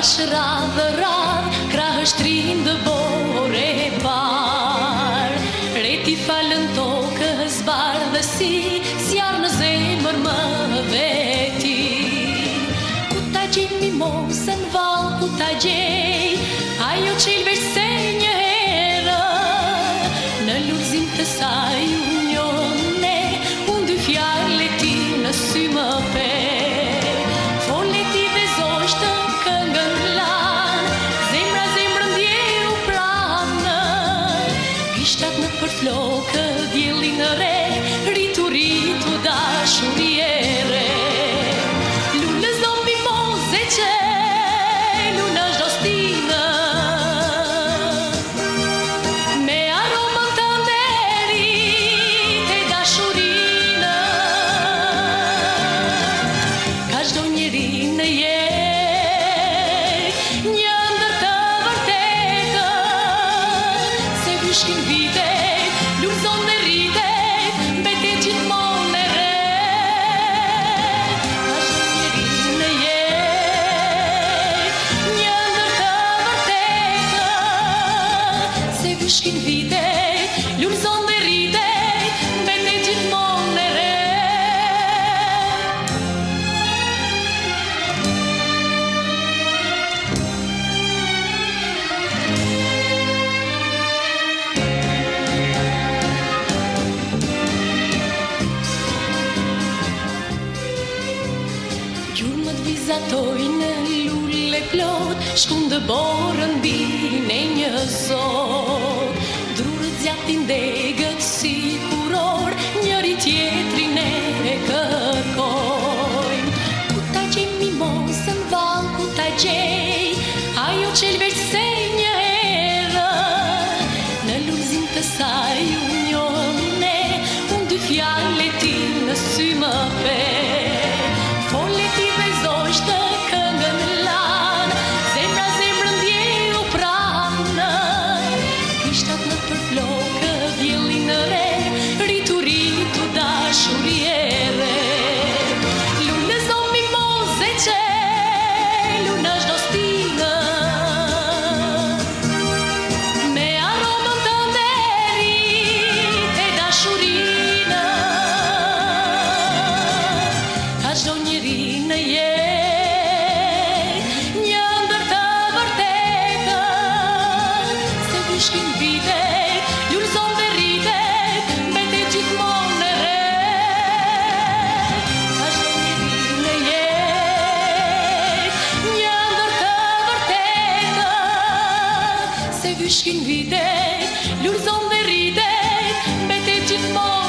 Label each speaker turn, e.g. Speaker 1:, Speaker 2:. Speaker 1: Shra radh dhe radh, kra dë bore par Reti falën to kës barë dhe si, si arë në zemër më veti Ku ta gjenë mi mosë valë, ku ta gjenë, ajo që i lëvesh se një herë Në lurëzim të saj unjone unë dy fjarë leti në sy më shtat në përflokë, djeli në re, rritu, rritu, dashur i ere. Lune zombi moze që, luna zhostinë, me aromën të nderi, te dashurinë. Ka shdo njeri në je, një ndër të vërtetë, se vishkin vishkin, Kur zonë dhe rritëj, bete gjithmonë nërre Gjurë më të vizatoj në lullë e flotë, shkumë dë borën bine çdo njeri në jetë Një ndër të vërtetë Se të shkin vite Ljurëzon dhe rite Me të gjithmonë në re në jetë Një ndër të vërtetë Se të vite Ljurëzon dhe rite Me të gjithmonë